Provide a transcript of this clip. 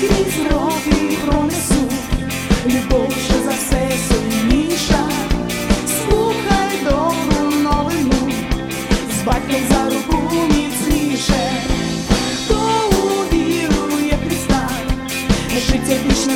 Крізь роки за все сильніша, слухай добру новину, з за руку міцніше, хто увірує Христа, життя більше.